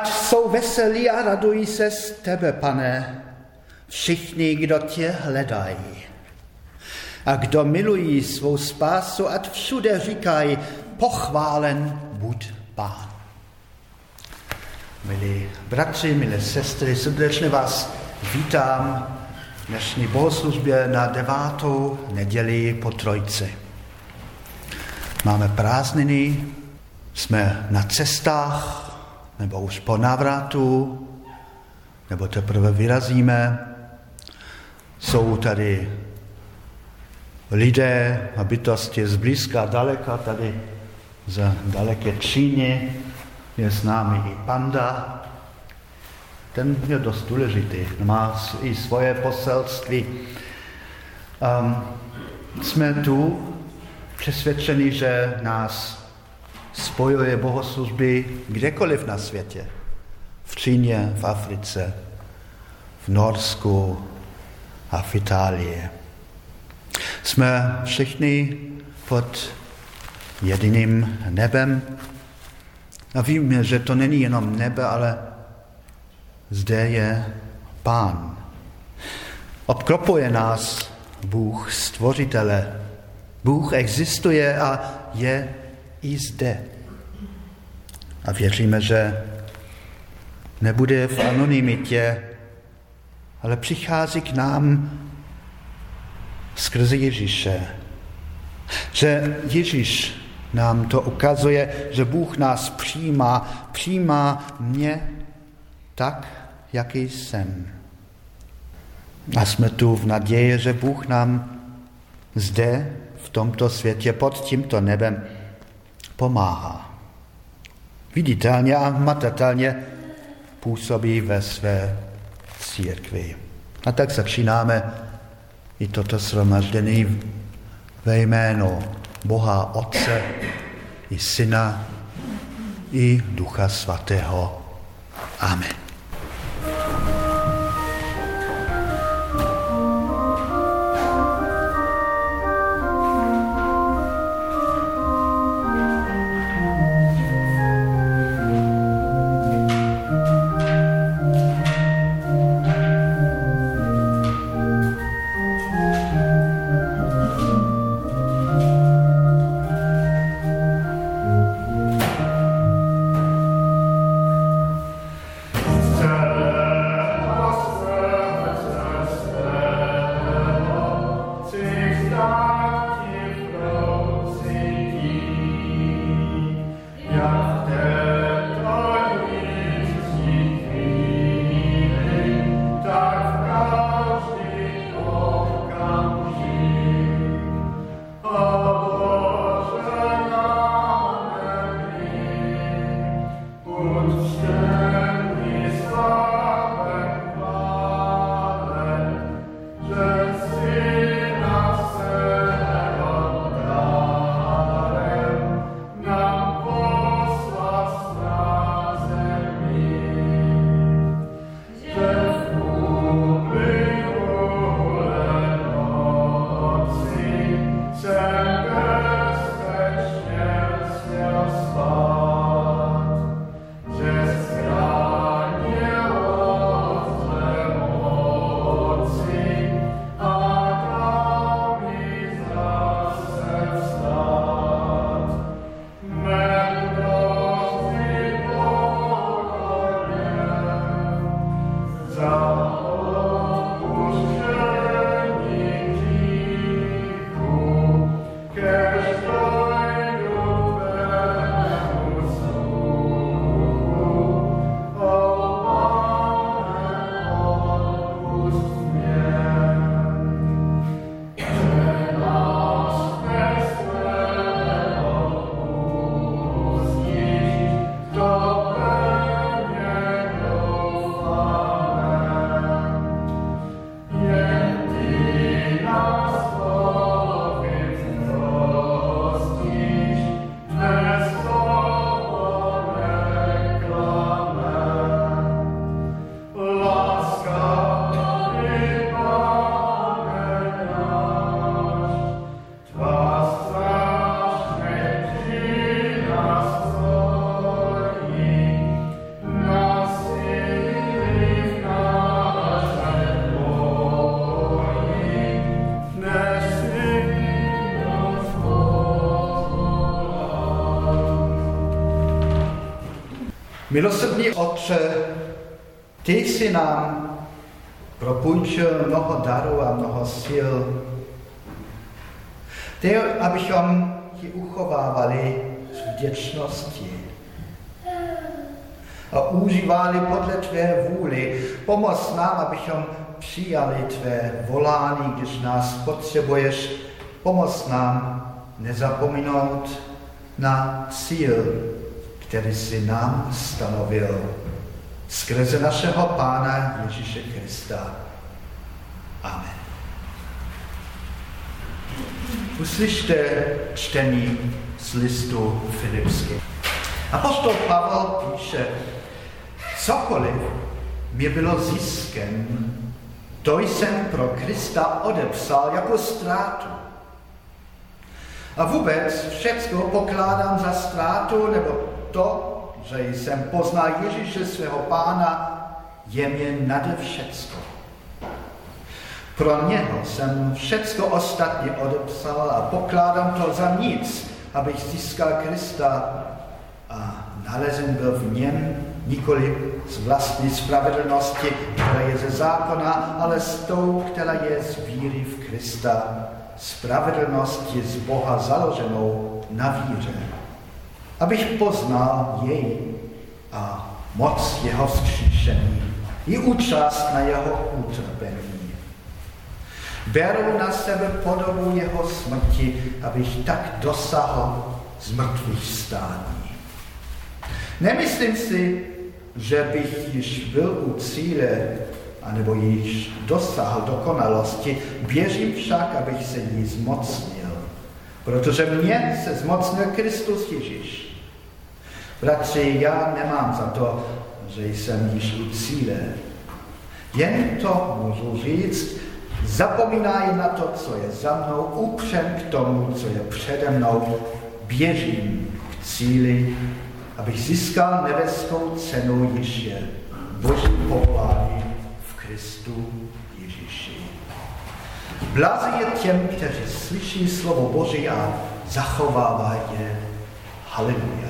Ať jsou veselí a radují se z tebe, pane, všichni, kdo tě hledají. A kdo milují svou spásu, ať všude říkají, pochválen buď pán. Milí bratři, milé sestry, srdečně vás vítám v dnešní bohoslužbě na devátou neděli po trojci. Máme prázdniny, jsme na cestách, nebo už po návratu, nebo teprve vyrazíme. Jsou tady lidé a bytosti z blízka, daleka, tady z daleké Číny je s námi i panda. Ten je dost důležitý, má i svoje poselství. Um, jsme tu přesvědčeni, že nás spojuje bohoslužby kdekoliv na světě. V Číně, v Africe, v Norsku a v Itálii. Jsme všichni pod jediným nebem a víme, že to není jenom nebe, ale zde je Pán. Obklopuje nás Bůh, stvořitele. Bůh existuje a je i zde. A věříme, že nebude v anonymitě, ale přichází k nám skrze Ježíše. Že Ježíš nám to ukazuje, že Bůh nás přijímá, přijímá mě tak, jaký jsem. A jsme tu v naději, že Bůh nám zde, v tomto světě, pod tímto nebem, pomáhá. Viditelně a matatelně působí ve své církvi. A tak začínáme i toto shromaždění ve jménu Boha Otce i Syna i Ducha Svatého. Amen. Milosrdný Otče, ty jsi nám propůjčil mnoho darů a mnoho sil. Ty, abychom ti uchovávali s vděčností a užívali podle tvé vůli. Pomoz nám, abychom přijali tvé volání, když nás potřebuješ. Pomoz nám nezapominout na cíl, který si nám stanovil skrze našeho Pána Ježíše Krista. Amen. Uslyšte čtení z listu Filipské. Apostol Pavel píše, cokoliv mi bylo ziskem, to jsem pro Krista odepsal jako ztrátu. A vůbec všecko pokládám za ztrátu, nebo to, že jsem poznal Ježíše svého pána, je mě nade všecko. Pro něho jsem všecko ostatně odepsal a pokládám to za nic, abych získal Krista a nalezen byl v něm nikoli z vlastní spravedlnosti, která je ze zákona, ale s tou, která je z víry v Krista, spravedlnosti z Boha založenou na víře. Abych poznal jej a moc jeho vzkříšení i účast na jeho utrpení. Beru na sebe podobu jeho smrti, abych tak dosáhl z mrtvých stání. Nemyslím si, že bych již byl u cíle, anebo již dosáhl dokonalosti, běžím však, abych se jí zmocnil, protože mě se zmocnil Kristus Ježíš. Bratři, já nemám za to, že jsem již u cíle. Jen to můžu říct, zapomínají na to, co je za mnou, upřem k tomu, co je přede mnou, běžím k cíli, abych získal nebeskou cenu, již je Boží povolání v Kristu Ježíši. Blaze je těm, kteří slyší slovo Boží a zachovávají je. Haleluja.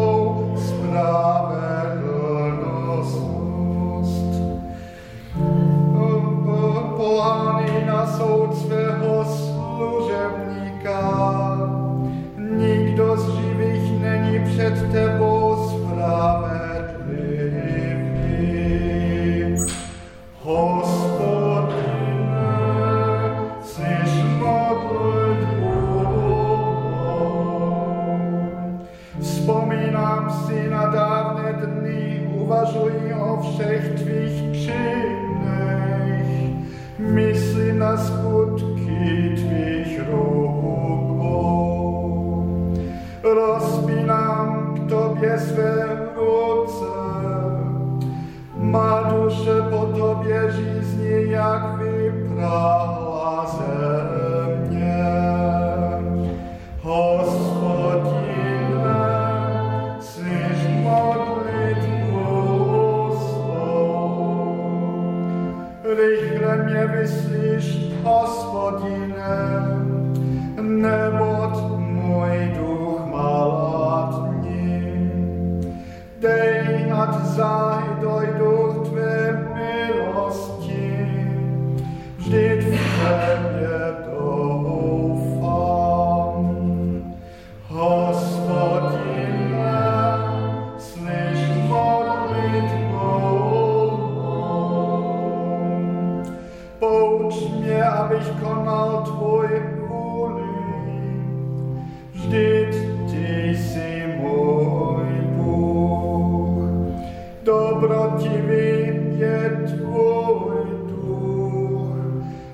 pravdivým je tvůj duch,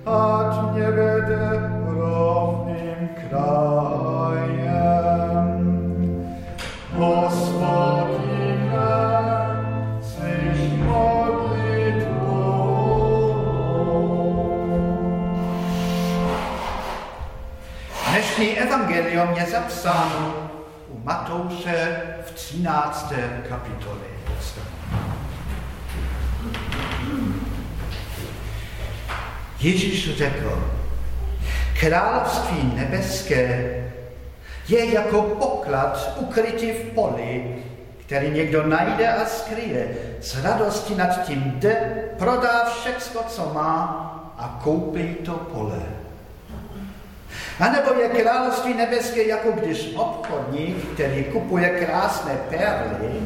ať mě vede rovným krajem. Hospodine, slyš modlitbu. Dnešní evangelium je zapsáno u Matouše v 13. kapitole. Ježíš řekl, království nebeské je jako poklad ukrytý v poli, který někdo najde a skryje. S radostí nad tím jde, prodá všechno, co má a koupí to pole. A nebo je království nebeské, jako když obchodník, který kupuje krásné perly,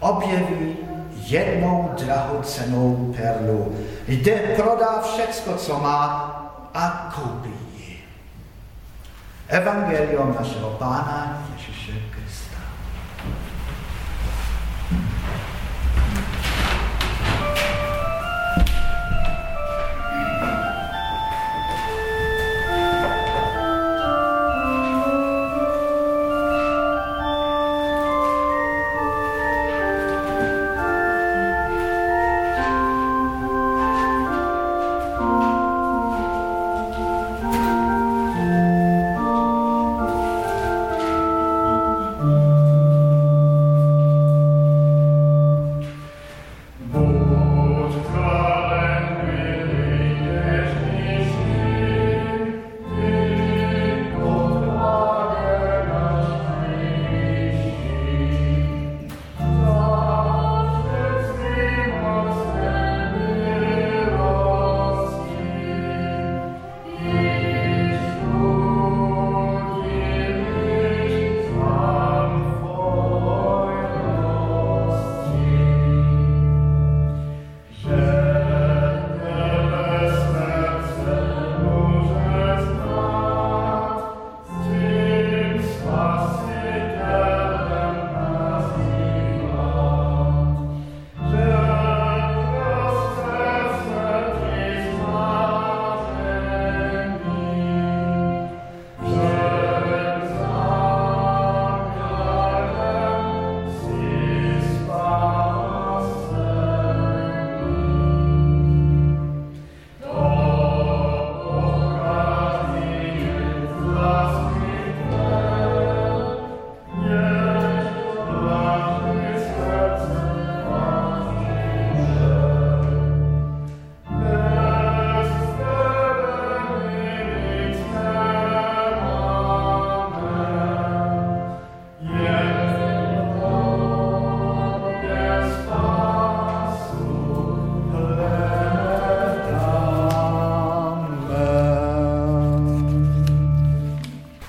objeví jednou drahocenou perlu. Jde, prodá všechno, co má a koupí ji. Evangelium našeho Pána Ježíše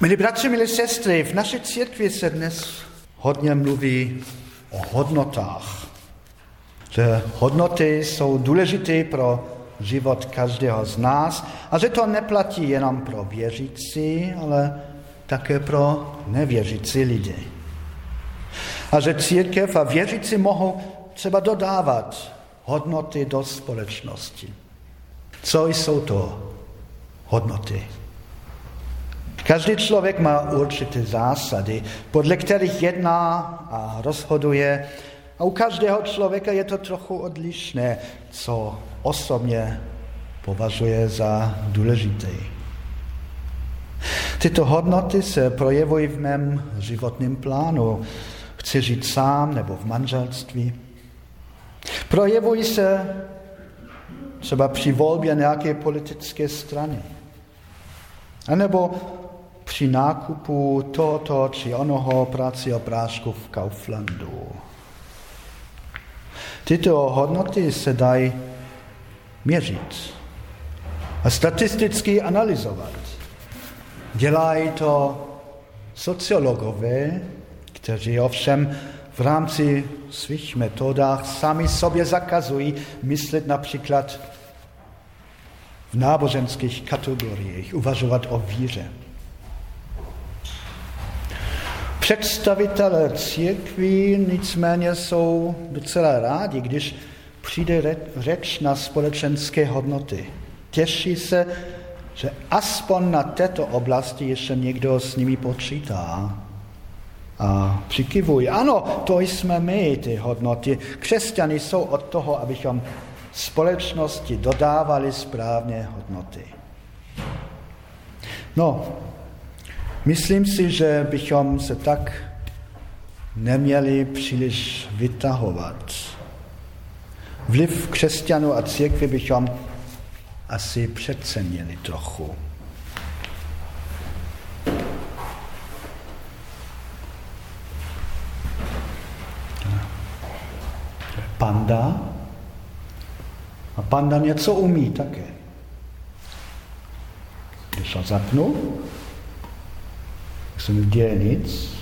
Milí bratři, milí sestry, v naší církvi se dnes hodně mluví o hodnotách. Že hodnoty jsou důležité pro život každého z nás a že to neplatí jenom pro věřící, ale také pro nevěřící lidi. A že církev a věřící mohou třeba dodávat hodnoty do společnosti. Co jsou to hodnoty? Každý člověk má určité zásady, podle kterých jedná a rozhoduje. A u každého člověka je to trochu odlišné, co osobně považuje za důležité. Tyto hodnoty se projevují v mém životním plánu. Chci žít sám nebo v manželství. Projevují se třeba při volbě nějaké politické strany. A nebo při nákupu tohoto či onoho práci prášku v Kauflandu. Tyto hodnoty se dají měřit a statisticky analyzovat. Dělají to sociologové, kteří ovšem v rámci svých metodách sami sobě zakazují myslet například v náboženských kategoriích, uvažovat o víře. Představitelé církví nicméně jsou docela rádi, když přijde řeč na společenské hodnoty. Těší se, že aspoň na této oblasti ještě někdo s nimi počítá. A přikivují, ano, to jsme my, ty hodnoty. Křesťany jsou od toho, abychom společnosti dodávali správné hodnoty. No, Myslím si, že bychom se tak neměli příliš vytahovat. Vliv křesťanů a církvy bychom asi přecenili trochu. Panda. A panda něco umí také. Když ho zapnu, se mi děje nic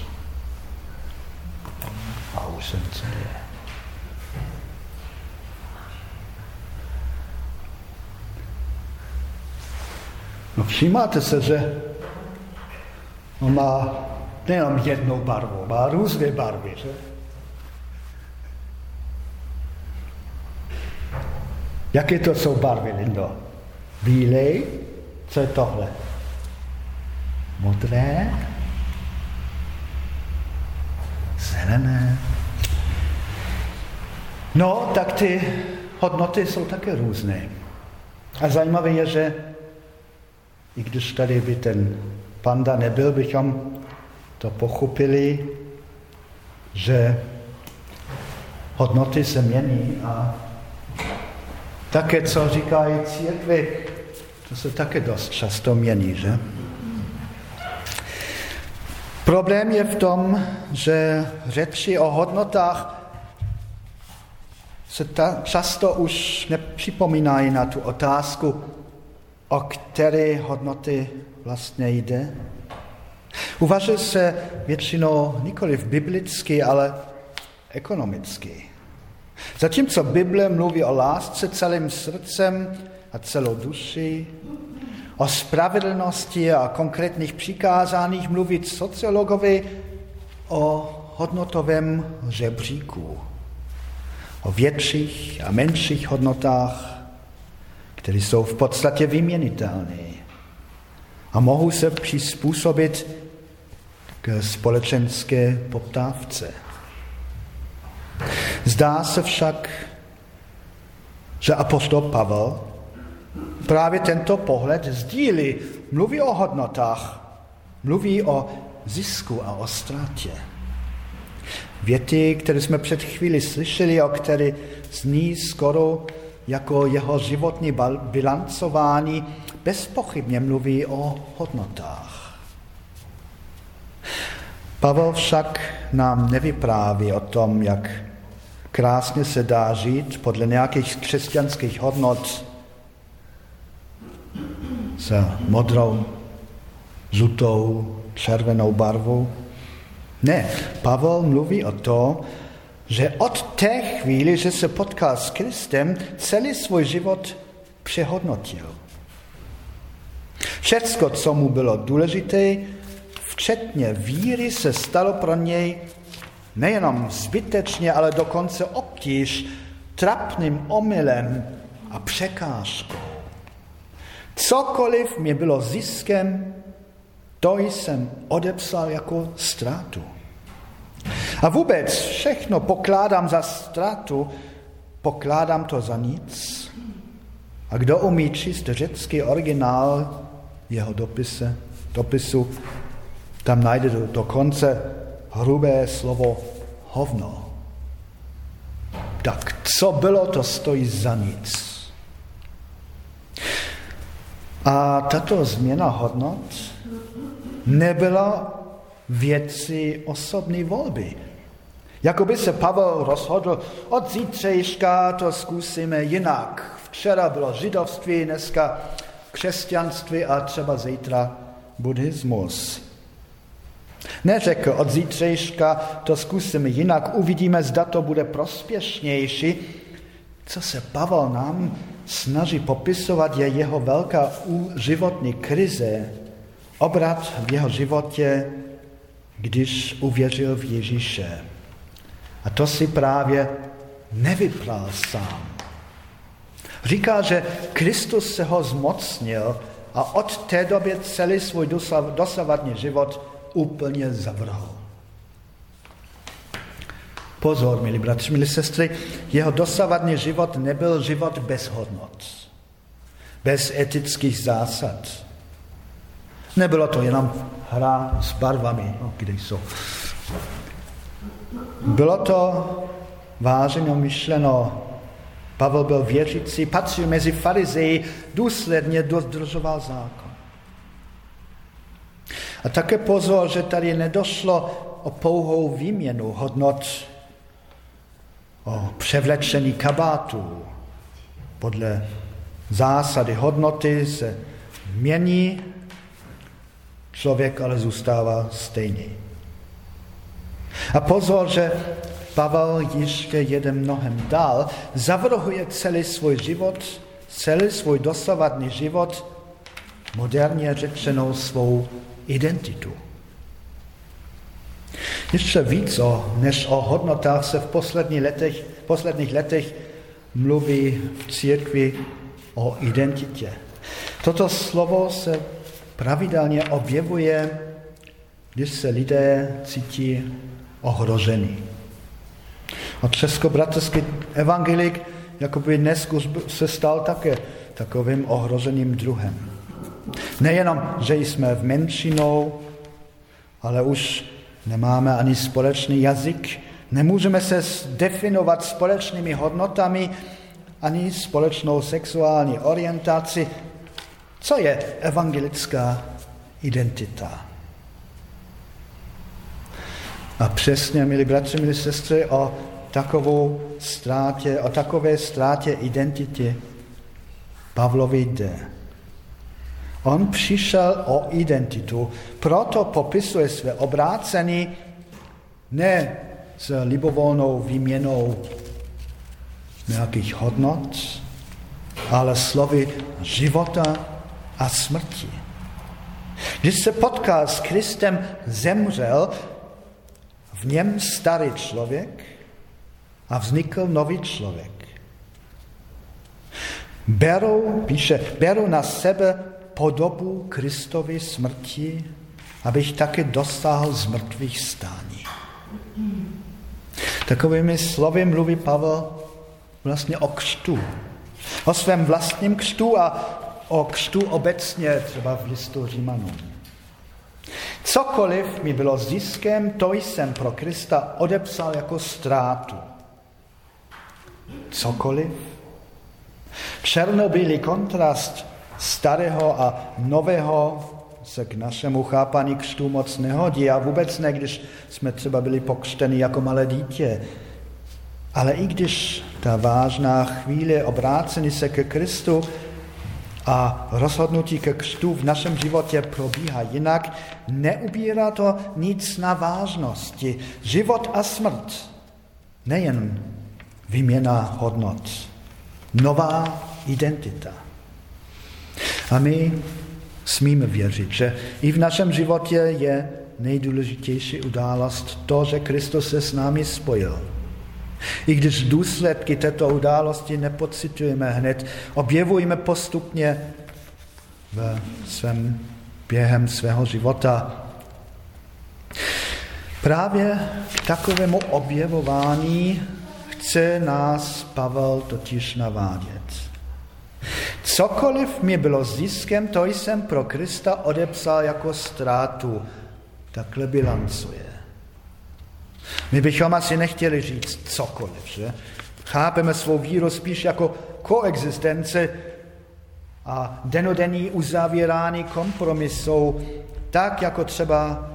a už se nic děje. No všímáte se, že on má nejenom jednou barvu, má různé barvy, že? Jaké to jsou barvy, Lindo? Bílej, co je tohle? Modré, zelené. No, tak ty hodnoty jsou také různé. A zajímavé je, že i když tady by ten panda nebyl, bychom to pochopili, že hodnoty se mění a také, co říkají církvy, to se také dost často mění, že? Problém je v tom, že řeči o hodnotách se ta, často už nepřipomínají na tu otázku, o které hodnoty vlastně jde. Uvažuje se většinou nikoli v biblicky, ale ekonomicky. Zatímco Bible mluví o lásce celým srdcem a celou duši, o spravedlnosti a konkrétních přikázáních mluví sociologovi o hodnotovém žebříku, o větších a menších hodnotách, které jsou v podstatě vyměnitelné a mohou se přizpůsobit k společenské poptávce. Zdá se však, že apostol Pavel právě tento pohled sdílí. Mluví o hodnotách, mluví o zisku a o ztrátě. Věty, které jsme před chvíli slyšeli, o které zní skoro jako jeho životní bilancování, bezpochybně mluví o hodnotách. Pavel však nám nevypráví o tom, jak krásně se dá žít podle nějakých křesťanských hodnot s modrou, žlutou, červenou barvou. Ne, Pavel mluví o to, že od té chvíli, že se potkal s Kristem, celý svůj život přehodnotil. Všecko, co mu bylo důležité, včetně víry, se stalo pro něj nejenom zbytečně, ale dokonce obtíž, trapným omylem a překážkou. Cokoliv mi bylo ziskem, to jsem odepsal jako ztrátu. A vůbec všechno pokládám za ztrátu, pokládám to za nic. A kdo umí číst řecký originál jeho dopise, dopisu, tam najde dokonce hrubé slovo hovno. Tak co bylo, to stojí za nic. A tato změna hodnot nebyla věci osobní volby. Jakoby se Pavel rozhodl, od zítřejška to zkusíme jinak. Včera bylo židovství, dneska křesťanství a třeba zítra buddhismus. Neřekl, od zítřejška to zkusíme jinak, uvidíme, zda to bude prospěšnější. Co se Pavel nám snaží popisovat, je jeho velká životní krize, obrat v jeho životě, když uvěřil v Ježíše. A to si právě nevypral sám. Říká, že Kristus se ho zmocnil a od té doby celý svůj dosavadní život úplně zavrhl. Pozor, milí bratři, milí sestry, jeho dosavadní život nebyl život bez hodnot, bez etických zásad. Nebylo to jenom hra s barvami, no, kde jsou. Bylo to vážně myšleno. Pavel byl věřící, patřil mezi farizeji, důsledně dodržoval zákon. A také pozor, že tady nedošlo o pouhou výměnu hodnot, o převlečení kabátů. Podle zásady hodnoty se mění, člověk ale zůstává stejný. A pozor, že Pavel ještě jede mnohem dál, zavrhuje celý svůj život, celý svůj dosavadný život, moderně řečenou svou identitu. Ještě víc o, než o hodnotách se v posledních letech, posledních letech mluví v církvi o identitě. Toto slovo se pravidelně objevuje, když se lidé cítí ohrožení. A Českobratrský evangelik jakoby dnes se stal také takovým ohroženým druhem. Nejenom, že jsme v menšinou, ale už nemáme ani společný jazyk, nemůžeme se definovat společnými hodnotami, ani společnou sexuální orientaci. Co je evangelická identita? A přesně, milí bratři, milí sestry, o takovou ztrátě, o takové ztrátě identity Pavlovi jde. On přišel o identitu, proto popisuje své obrácení ne s libovolnou výměnou nějakých hodnot, ale slovy života a smrti. Když se potkal s Kristem, zemřel, v něm starý člověk a vznikl nový člověk. Berou, píše, berou na sebe podobu Kristovy smrti, abych také dosáhl z mrtvých stání. Takovými slovy mluví Pavel vlastně o křtu. O svém vlastním křtu a o křtu obecně, třeba v listu Římanům. Cokoliv mi bylo ziskem, to jsem pro Krista odepsal jako ztrátu. Cokoliv. Černobylý kontrast starého a nového se k našemu chápaní křtu moc nehodí a vůbec ne, když jsme třeba byli pokřteni jako malé dítě. Ale i když ta vážná chvíle obrácení se ke Kristu a rozhodnutí ke křtu v našem životě probíhá jinak, neubírá to nic na vážnosti. Život a smrt, nejen výměna hodnot, nová identita. A my smíme věřit, že i v našem životě je nejdůležitější událost to, že Kristus se s námi spojil. I když důsledky této události nepocitujeme hned, objevujeme postupně v svém během svého života. Právě k takovému objevování chce nás Pavel totiž navádět. Cokoliv mi bylo ziskem, to jsem pro Krista odepsal jako ztrátu. Takhle bilancuje. My bychom asi nechtěli říct cokoliv, že? Chápeme svou víru spíš jako koexistence a denodenní uzavírání kompromisů, tak jako třeba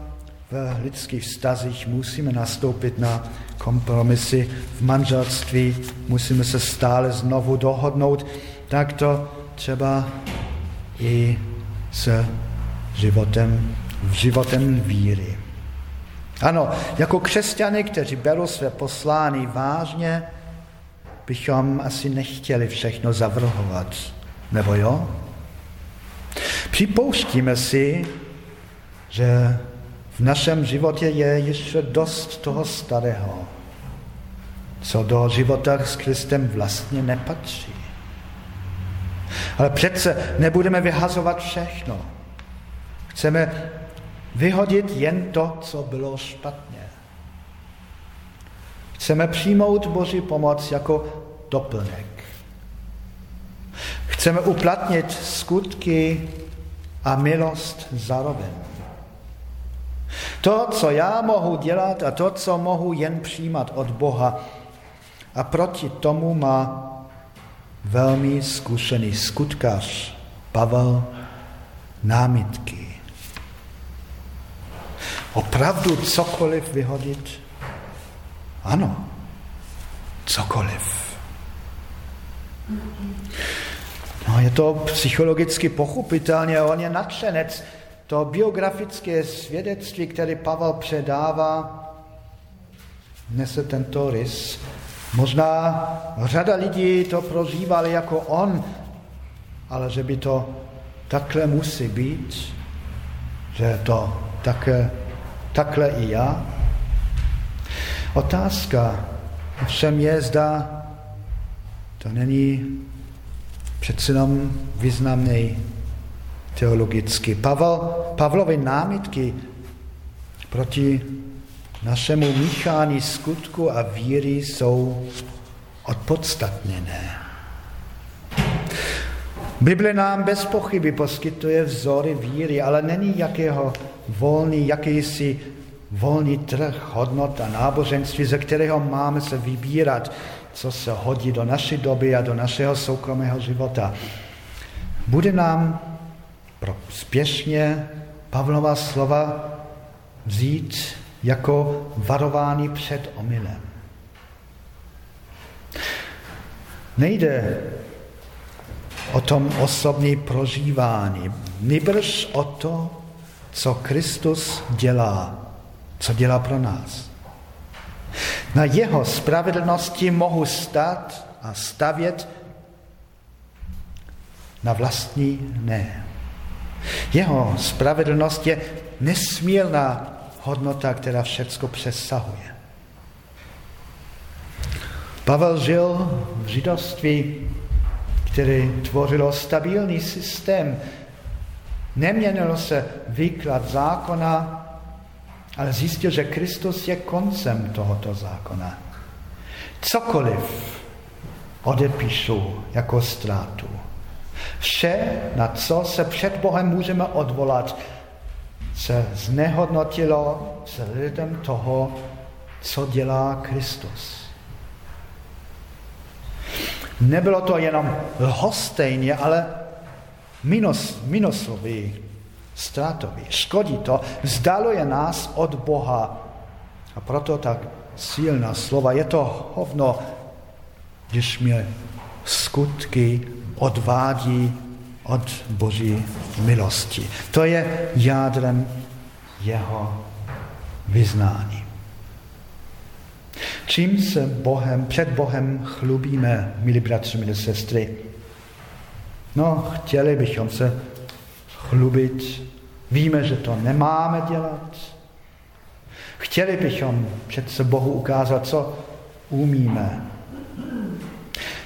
v lidských vztazích musíme nastoupit na kompromisy v manželství, musíme se stále znovu dohodnout, tak to třeba i s životem, životem víry. Ano, jako křesťany, kteří berou své poslání vážně, bychom asi nechtěli všechno zavrhovat. Nebo jo? Připouštíme si, že v našem životě je ještě dost toho starého, co do života s Kristem vlastně nepatří. Ale přece nebudeme vyhazovat všechno. Chceme vyhodit jen to, co bylo špatně. Chceme přijmout Boží pomoc jako doplněk. Chceme uplatnit skutky a milost zároveň. To, co já mohu dělat a to, co mohu jen přijímat od Boha. A proti tomu má velmi zkušený skutkař Pavel námitky. Opravdu cokoliv vyhodit? Ano, cokoliv. No, je to psychologicky pochopitelně, on je nadšenec. To biografické svědectví, které Pavel předává, nese tento rys. Možná řada lidí to prožívali jako on, ale že by to takhle musí být, že to také, takhle i já. Otázka všem je, zda to není přece jenom významný teologicky. Pavel, Pavlovy námitky proti našemu míchání skutku a víry jsou odpodstatněné. Bible nám bez pochyby poskytuje vzory víry, ale není jakého volný, jakýsi volný trh hodnot a náboženství, ze kterého máme se vybírat, co se hodí do naší doby a do našeho soukromého života. Bude nám pro spěšně Pavlova slova vzít jako varování před omylem. Nejde o tom osobní prožívání, nebrž o to, co Kristus dělá, co dělá pro nás. Na jeho spravedlnosti mohu stát a stavět na vlastní ne. Jeho spravedlnost je nesmírná hodnota, která všecko přesahuje. Pavel žil v židovství, které tvořilo stabilní systém. Neměnilo se výklad zákona, ale zjistil, že Kristus je koncem tohoto zákona. Cokoliv odepíšu jako ztrátu. Vše, na co se před Bohem můžeme odvolat, se znehodnotilo s lidem toho, co dělá Kristus. Nebylo to jenom lhostejně, ale minus, minusový, ztrátový. Škodí to, vzdaluje nás od Boha. A proto tak silná slova. Je to hovno, když mě skutky odvádí od Boží milosti. To je jádrem jeho vyznání. Čím se Bohem, před Bohem chlubíme, milí bratři, milí sestry? No, chtěli bychom se chlubit. Víme, že to nemáme dělat. Chtěli bychom přece Bohu ukázat, co umíme.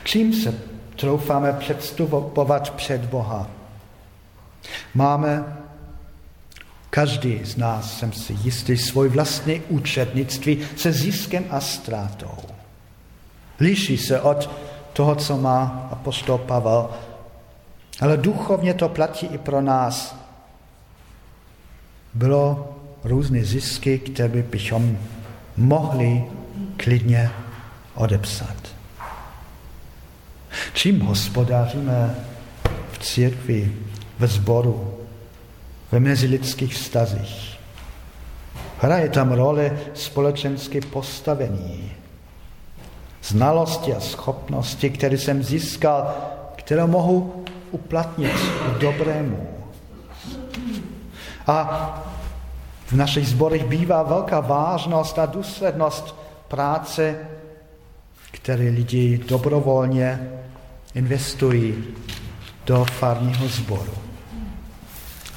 Čím se troufáme předstupovat před Boha. Máme, každý z nás, jsem si jistý, svůj vlastní účetnictví se ziskem a ztrátou. Liší se od toho, co má apostol Pavel, ale duchovně to platí i pro nás. Bylo různé zisky, které bychom mohli klidně odepsat. Čím hospodáříme v církvi, ve sboru, ve mezilidských vztazích? Hraje tam roli společenské postavení, znalosti a schopnosti, které jsem získal, které mohu uplatnit k dobrému. A v našich zborech bývá velká vážnost a důslednost práce, které lidi dobrovolně investují do farního sboru.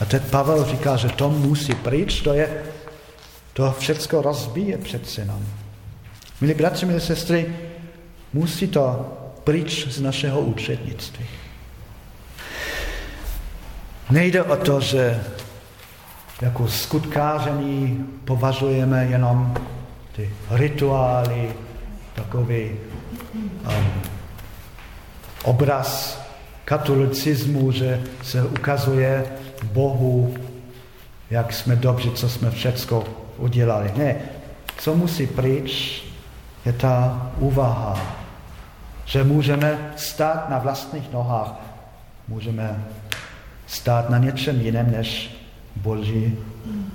A teď Pavel říká, že to musí pryč, to je, to všechno rozbíje před synem. Milí bratři, milí sestry, musí to pryč z našeho účetnictví. Nejde o to, že jako skutkáření považujeme jenom ty rituály, takový um, obraz katolicismu, že se ukazuje Bohu jak jsme dobří, co jsme všecko udělali. Ne, co musí pryč, je ta úvaha, že můžeme stát na vlastních nohách, můžeme stát na něčem jiném než Boží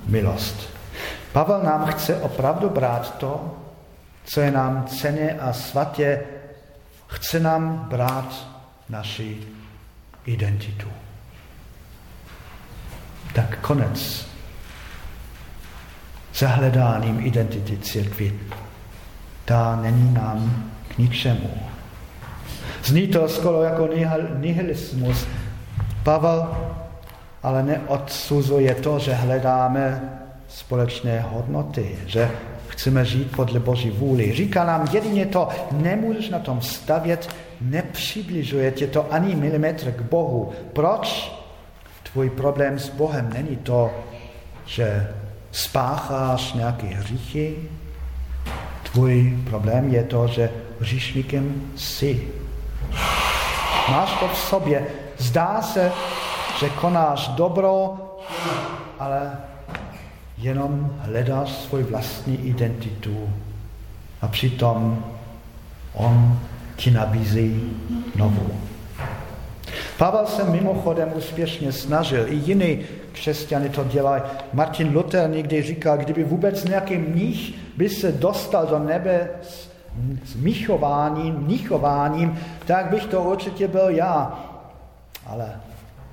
milost. Pavel nám chce opravdu brát to, co je nám cené a svatě, chce nám brát naši identitu. Tak konec zahledáním identity církvy. Ta není nám k ničemu. Zní to skoro jako nihilismus. Pavel ale neodsuzuje to, že hledáme společné hodnoty, že chceme žít podle Boží vůli. Říká nám jedině to, nemůžeš na tom stavět, nepřibližuje tě to ani milimetr k Bohu. Proč? Tvůj problém s Bohem není to, že spácháš nějaké hříchy. Tvůj problém je to, že hříšníkem jsi. Máš to v sobě. Zdá se, že konáš dobro, ale jenom hledáš svou vlastní identitu a přitom on ti nabízí novou. Pavel se mimochodem úspěšně snažil, i jiný křesťany to dělají. Martin Luther někdy říkal, kdyby vůbec nějaký mních by se dostal do nebe s, s mnichováním, mnichováním, tak bych to určitě byl já. Ale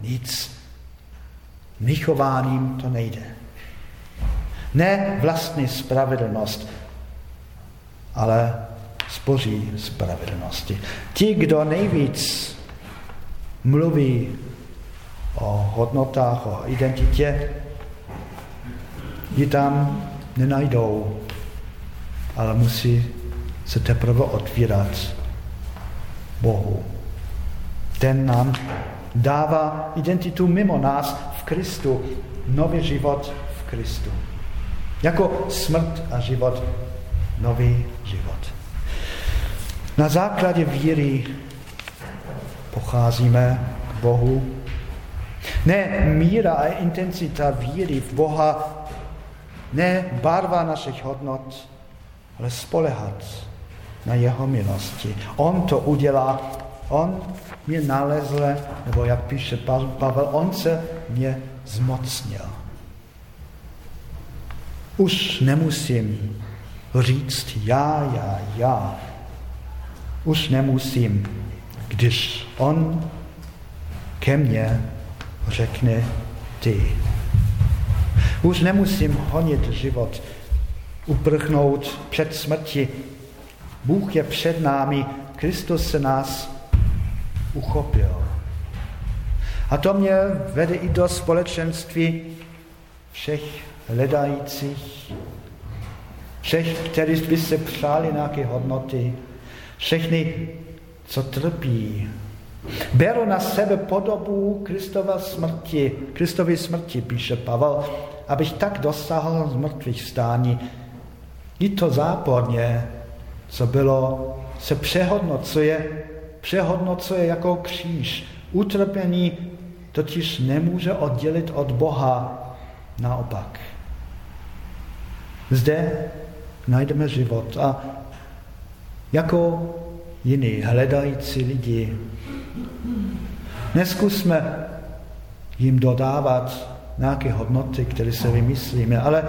nic. Mnichováním to nejde. Ne vlastní spravedlnost, ale spoří spravedlnosti. Ti, kdo nejvíc mluví o hodnotách, o identitě, ji tam nenajdou, ale musí se teprve otvírat Bohu. Ten nám dává identitu mimo nás v Kristu, nový život v Kristu. Jako smrt a život, nový život. Na základě víry pocházíme k Bohu. Ne míra a intenzita víry v Boha, ne barva našich hodnot, ale spolehat na jeho milosti. On to udělá, on mě nalezl, nebo jak píše Pavel, on se mě zmocnil. Už nemusím říct já, já, já. Už nemusím, když on ke mně řekne ty. Už nemusím honit život, uprchnout před smrti. Bůh je před námi, Kristus se nás uchopil. A to mě vede i do společenství všech hledajících, všech, kteří by se přáli nějaké hodnoty, všechny, co trpí. Beru na sebe podobu Kristova smrti, Kristovy smrti, píše Pavel, abych tak dosáhl z mrtvých stání. I to záporně, co bylo, se přehodnocuje, přehodnocuje jako kříž. Utrpení totiž nemůže oddělit od Boha, naopak. Zde najdeme život a jako jiní hledající lidi neskusme jim dodávat nějaké hodnoty, které se vymyslíme, ale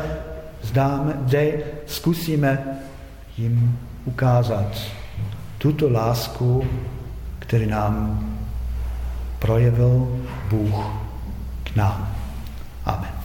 zdáme, zde zkusíme jim ukázat tuto lásku, který nám projevil Bůh k nám. Amen.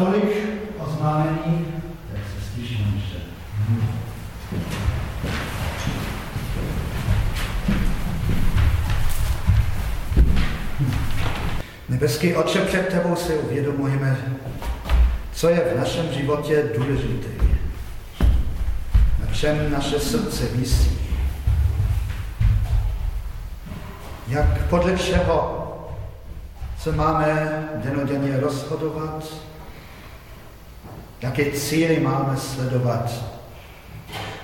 Tolik oznámení. Tak se slyším ještě. Nebeský Otče, před tebou si uvědomujeme, co je v našem životě důležité, na čem naše srdce visí. Jak podle čeho se máme denodenně rozhodovat, jaké cíly máme sledovat.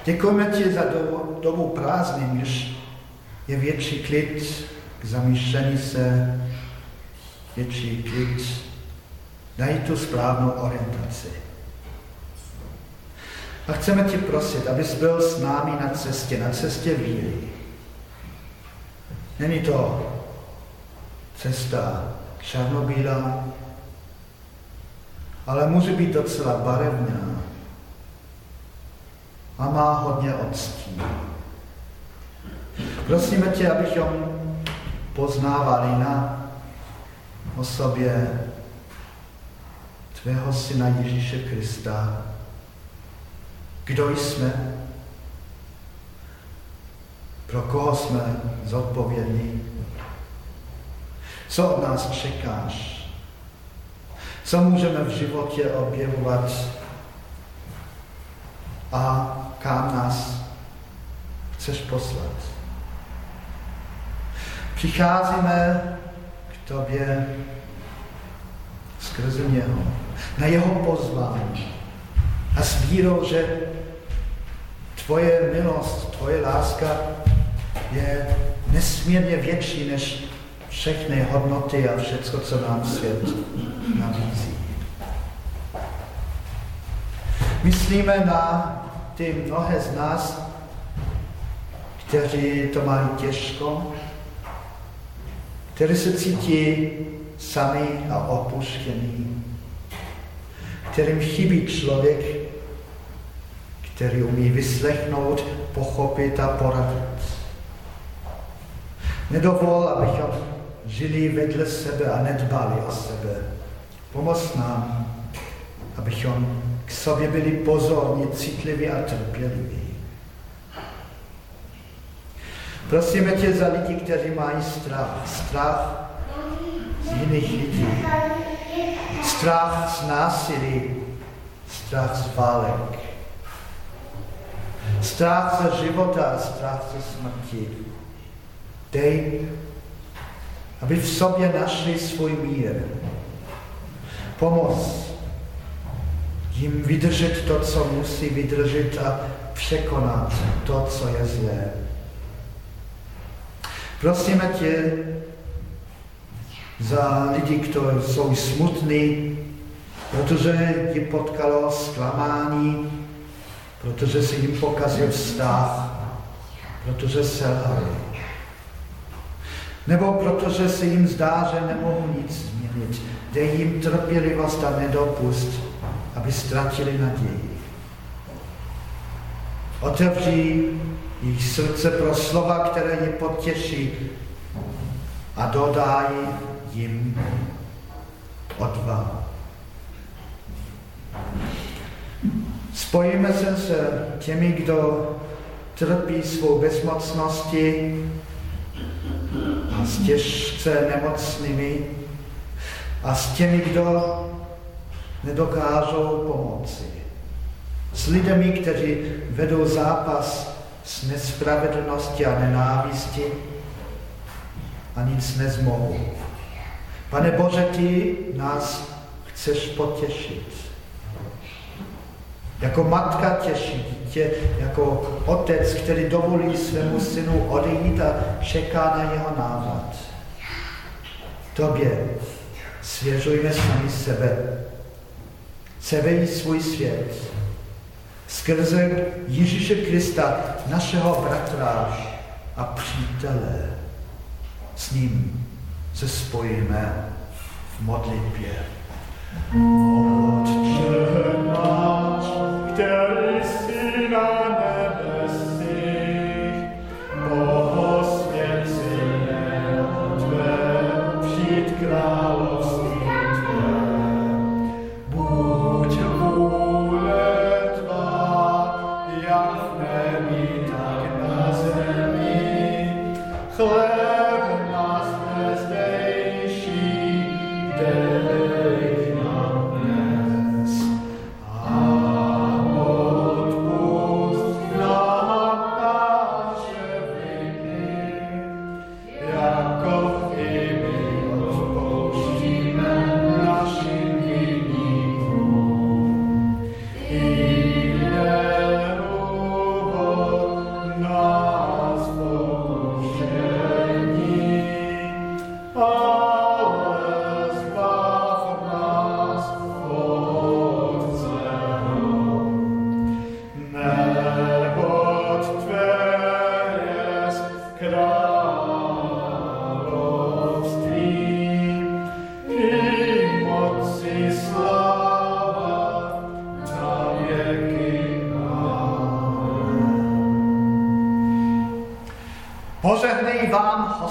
Děkujeme ti za dobu, dobu prázdnin, když je větší klid k zamýšlení se, větší klid, najít tu správnou orientaci. A chceme ti prosit, abys byl s námi na cestě, na cestě víry. Není to cesta černobílá, ale může být docela barevná a má hodně odstínů. Prosíme tě, abychom poznávali na osobě tvého syna Ježíše Krista, kdo jsme, pro koho jsme zodpovědní, co od nás čekáš, co můžeme v životě objevovat a kam nás chceš poslat. Přicházíme k tobě skrze něho, na jeho pozvání a s vírou, že tvoje milost, tvoje láska je nesmírně větší než všechny hodnoty a všecko, co nám svět nabízí. Myslíme na ty mnohé z nás, kteří to mají těžko, kteří se cítí sami a opuštění, kterým chybí člověk, který umí vyslechnout, pochopit a poradit. Nedovol, abychom žili vedle sebe a nedbali o sebe. Pomoz nám, abychom k sobě byli pozorní, citliví a trpěliví. Prosíme tě za lidi, kteří mají strach. Strach z jiných lidí. Strach z násilí. Strach z válek. Strach ze života a strach ze smrti. Dej aby v sobě našli svůj mír. Pomoz jim vydržet to, co musí vydržet a překonat to, co je zlé. Prosíme tě za lidi, kteří jsou smutní, protože ji potkalo zklamání, protože se jim pokazil vztah, protože selhali. Nebo protože se jim zdá, že nemohou nic změnit. Dej jim trpělivost a nedopust, aby ztratili naději. Otevří jejich srdce pro slova, které je potěší a dodají jim odvahu. Spojíme se s těmi, kdo trpí svou bezmocnosti, s těžce nemocnými a s těmi, kdo nedokážou pomoci. S lidmi, kteří vedou zápas s nespravedlností a nenávistí a nic nezmohou. Pane Bože, ty nás chceš potěšit. Jako matka těší dítě, jako otec, který dovolí svému synu odejít a čeká na jeho návrat. Tobě svěřujeme sami sebe, sebe i svůj svět. Skrze Ježíše Krista, našeho bratra a přítele. S ním se spojíme v modlitbě. Otče